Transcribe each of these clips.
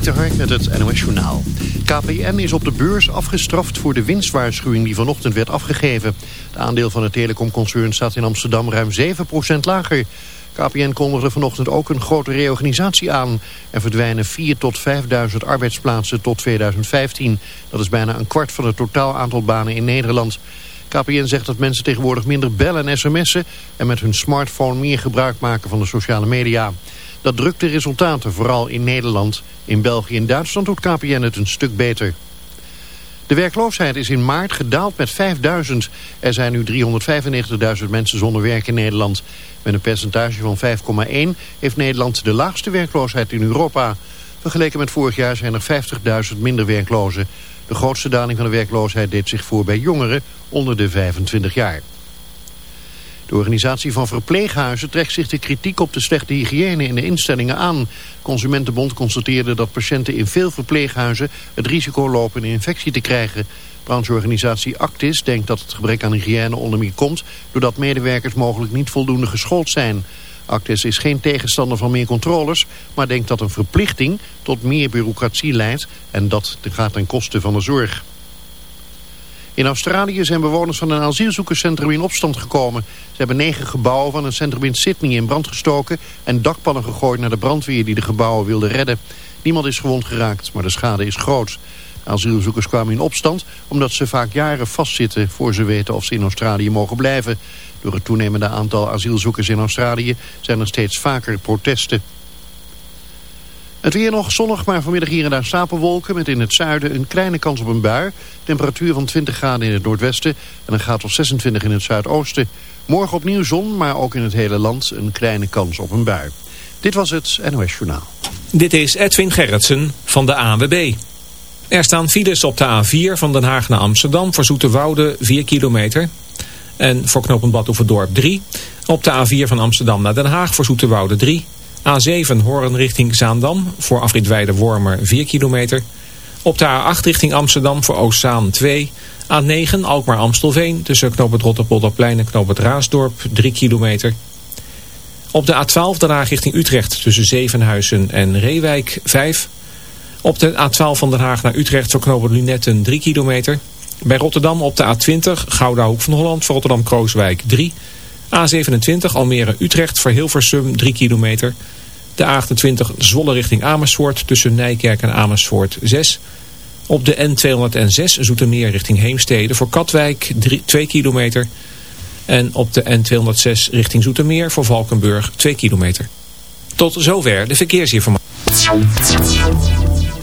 Dik met het NOS Journaal. KPN is op de beurs afgestraft voor de winstwaarschuwing die vanochtend werd afgegeven. Het aandeel van het telecomconcern staat in Amsterdam ruim 7% lager. KPN kondigde vanochtend ook een grote reorganisatie aan. Er verdwijnen 4 tot 5.000 arbeidsplaatsen tot 2015. Dat is bijna een kwart van het totaal aantal banen in Nederland. KPN zegt dat mensen tegenwoordig minder bellen en sms'en... en met hun smartphone meer gebruik maken van de sociale media. Dat drukt de resultaten, vooral in Nederland. In België en Duitsland doet KPN het een stuk beter. De werkloosheid is in maart gedaald met 5000. Er zijn nu 395.000 mensen zonder werk in Nederland. Met een percentage van 5,1 heeft Nederland de laagste werkloosheid in Europa. Vergeleken met vorig jaar zijn er 50.000 minder werklozen. De grootste daling van de werkloosheid deed zich voor bij jongeren onder de 25 jaar. De organisatie van verpleeghuizen trekt zich de kritiek op de slechte hygiëne in de instellingen aan. Consumentenbond constateerde dat patiënten in veel verpleeghuizen het risico lopen een infectie te krijgen. Brancheorganisatie Actis denkt dat het gebrek aan hygiëne onder meer komt doordat medewerkers mogelijk niet voldoende geschoold zijn. Actis is geen tegenstander van meer controles, maar denkt dat een verplichting tot meer bureaucratie leidt en dat gaat ten koste van de zorg. In Australië zijn bewoners van een asielzoekerscentrum in opstand gekomen. Ze hebben negen gebouwen van een centrum in Sydney in brand gestoken... en dakpannen gegooid naar de brandweer die de gebouwen wilde redden. Niemand is gewond geraakt, maar de schade is groot. Asielzoekers kwamen in opstand omdat ze vaak jaren vastzitten... voor ze weten of ze in Australië mogen blijven. Door het toenemende aantal asielzoekers in Australië zijn er steeds vaker protesten. Het weer nog zonnig, maar vanmiddag hier en daar stapelwolken... met in het zuiden een kleine kans op een bui. Temperatuur van 20 graden in het noordwesten... en een graad of 26 in het zuidoosten. Morgen opnieuw zon, maar ook in het hele land een kleine kans op een bui. Dit was het NOS Journaal. Dit is Edwin Gerritsen van de ANWB. Er staan files op de A4 van Den Haag naar Amsterdam... voor Zoeterwoude 4 kilometer... En voor knooppunt Badhoevedorp 3. Op de A4 van Amsterdam naar Den Haag voor Zoeterwoude 3. A7 Horen richting Zaandam voor afrit Wormer 4 kilometer. Op de A8 richting Amsterdam voor Oostzaan 2. A9 Alkmaar-Amstelveen tussen knoop het Rotterpolderplein en knoop het Raasdorp 3 kilometer. Op de A12 daarna richting Utrecht tussen Zevenhuizen en Reewijk 5. Op de A12 van Den Haag naar Utrecht voor knoop het Lunetten 3 kilometer. Bij Rotterdam op de A20 Gouda Hoek van Holland voor Rotterdam-Krooswijk 3 A27 Almere-Utrecht voor Hilversum 3 kilometer. De A28 Zwolle richting Amersfoort tussen Nijkerk en Amersfoort 6. Op de N206 Zoetermeer richting Heemstede voor Katwijk 3, 2 kilometer. En op de N206 richting Zoetermeer voor Valkenburg 2 kilometer. Tot zover de verkeersinformatie.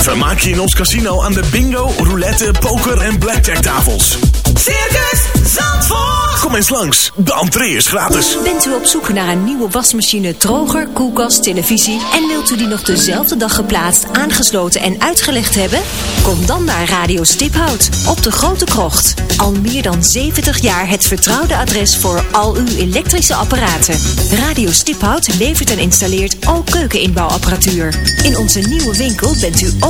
Vermaak je in ons casino aan de bingo, roulette, poker en blackjack tafels. Circus Zandvoort. Kom eens langs, de entree is gratis. Bent u op zoek naar een nieuwe wasmachine, droger, koelkast, televisie... en wilt u die nog dezelfde dag geplaatst, aangesloten en uitgelegd hebben? Kom dan naar Radio Stiphout op de Grote Krocht. Al meer dan 70 jaar het vertrouwde adres voor al uw elektrische apparaten. Radio Stiphout levert en installeert ook keukeninbouwapparatuur. In onze nieuwe winkel bent u ook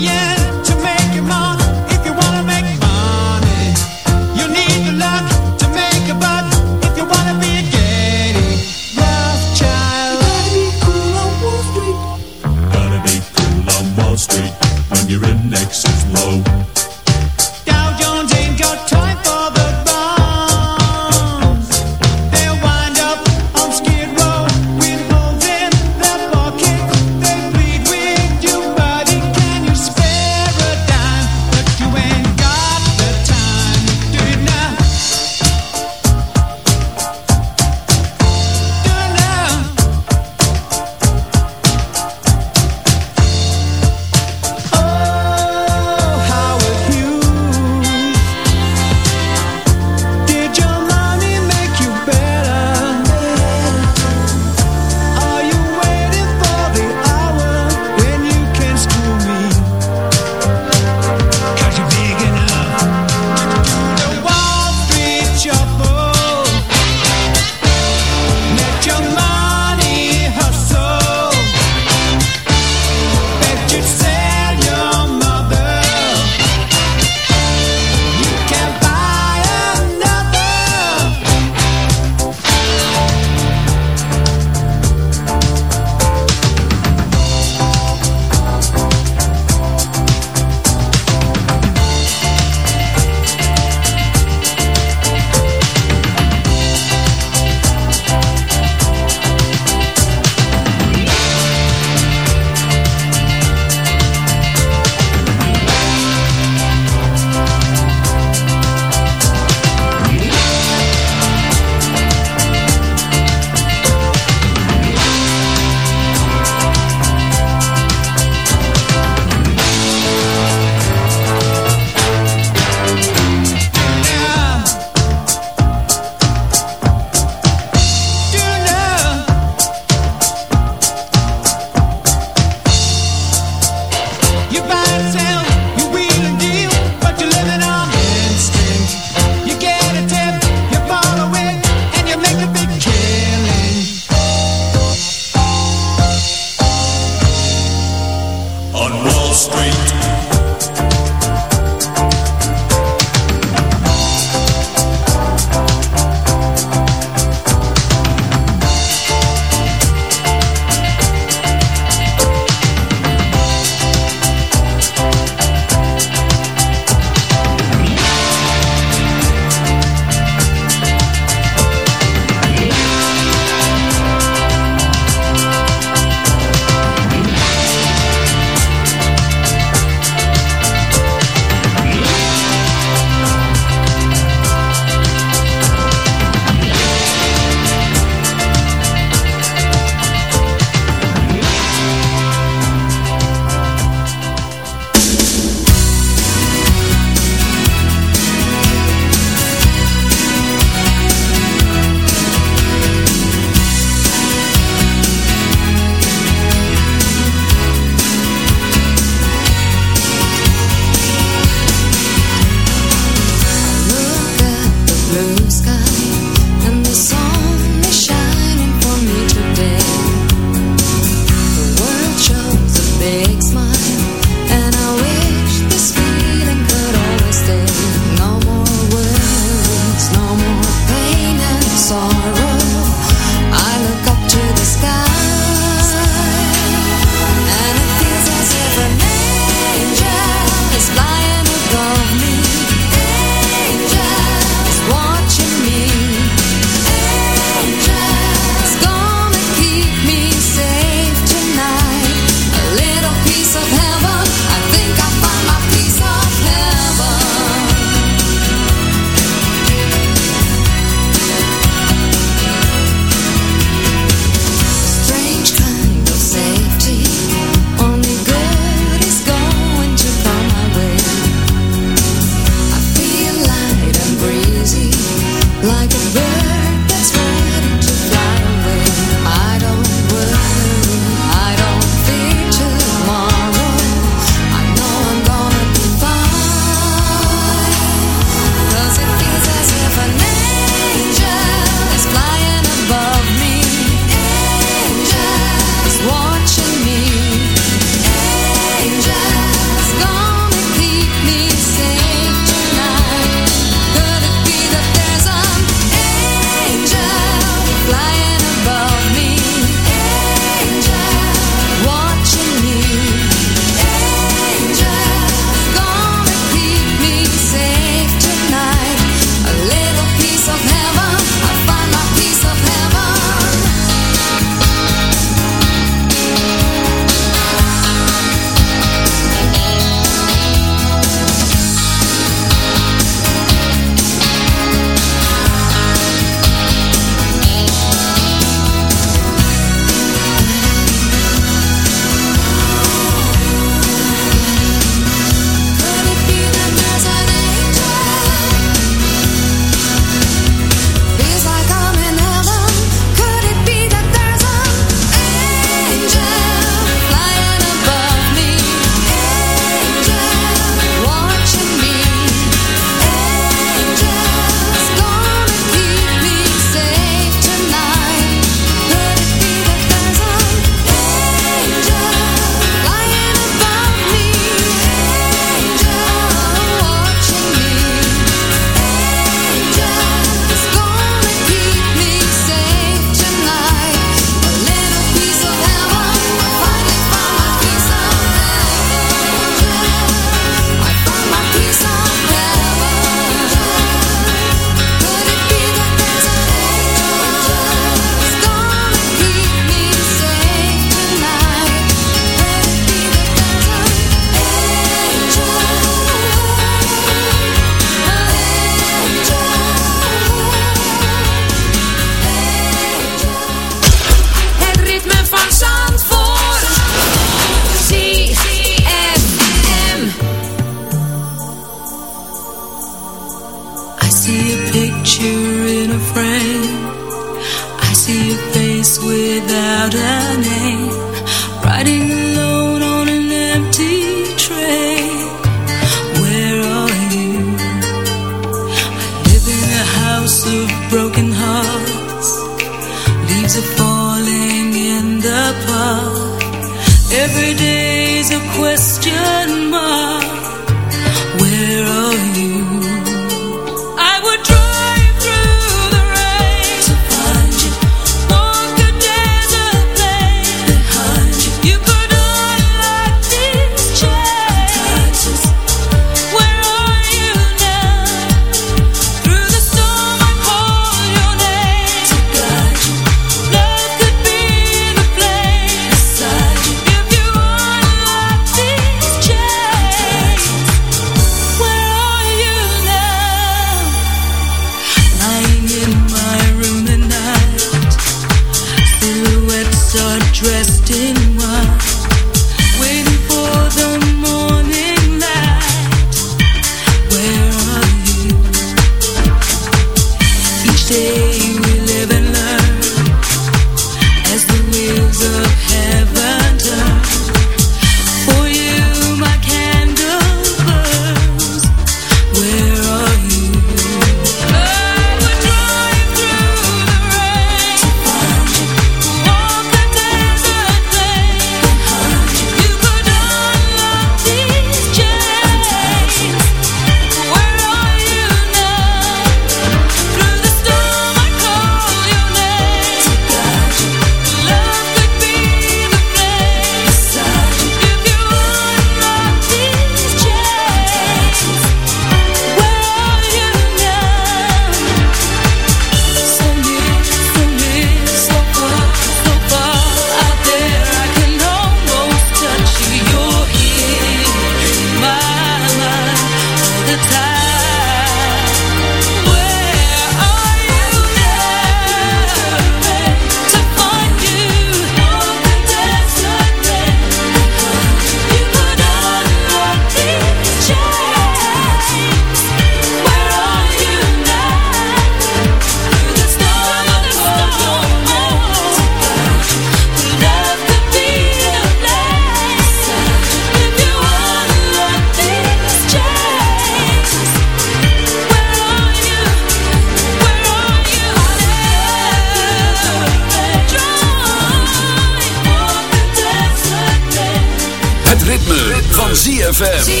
ZFM.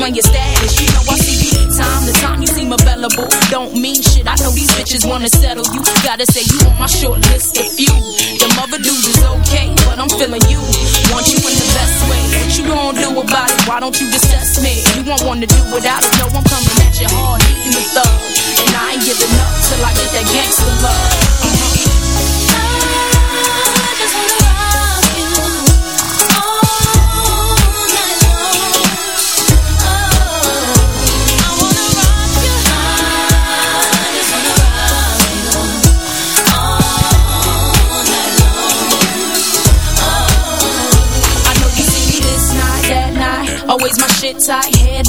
Your name, explain your status. You know I see you time to time. You seem available. Don't mean shit. I know these bitches wanna settle you. Gotta say you on my short list of few. Them other dudes is okay, but I'm feeling you. Want you in the best way. What you gonna do about it? Why don't you just test me? You won't wanna do without it. No, I'm coming at you hard, eating the thug. And I ain't giving up till I get that gangster love. Uh-huh. I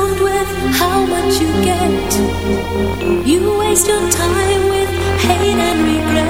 consumed with how much you get. You waste your time with hate and regret.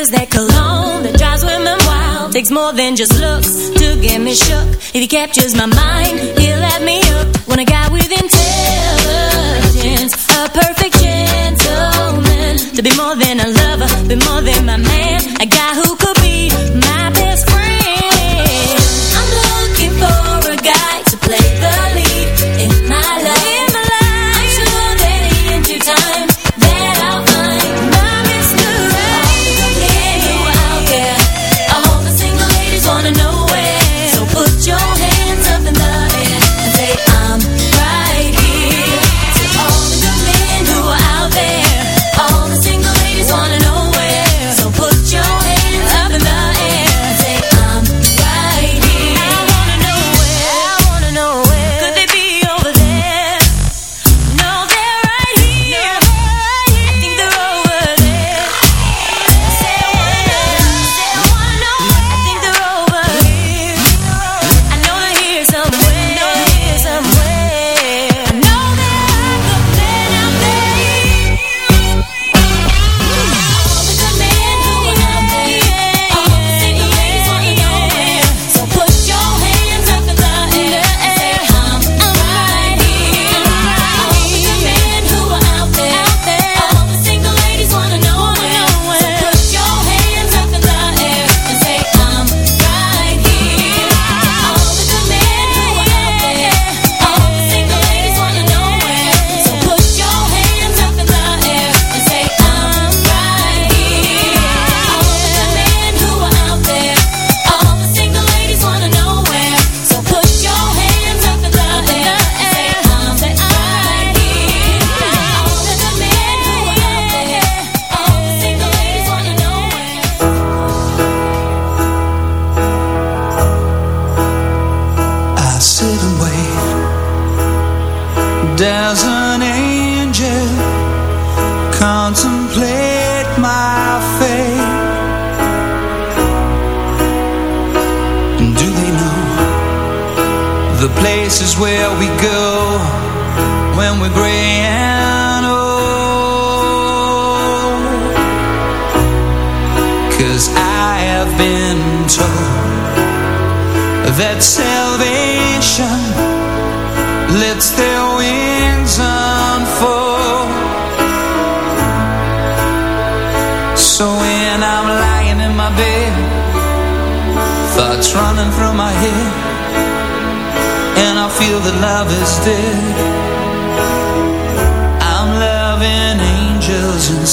wears that cologne that drives women wild. Takes more than just looks to get me shook. If he captures my mind, he'll have me up. When a guy with intelligence, a perfect gentleman, to be more than a lover, be more than my man, a guy who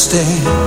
stay.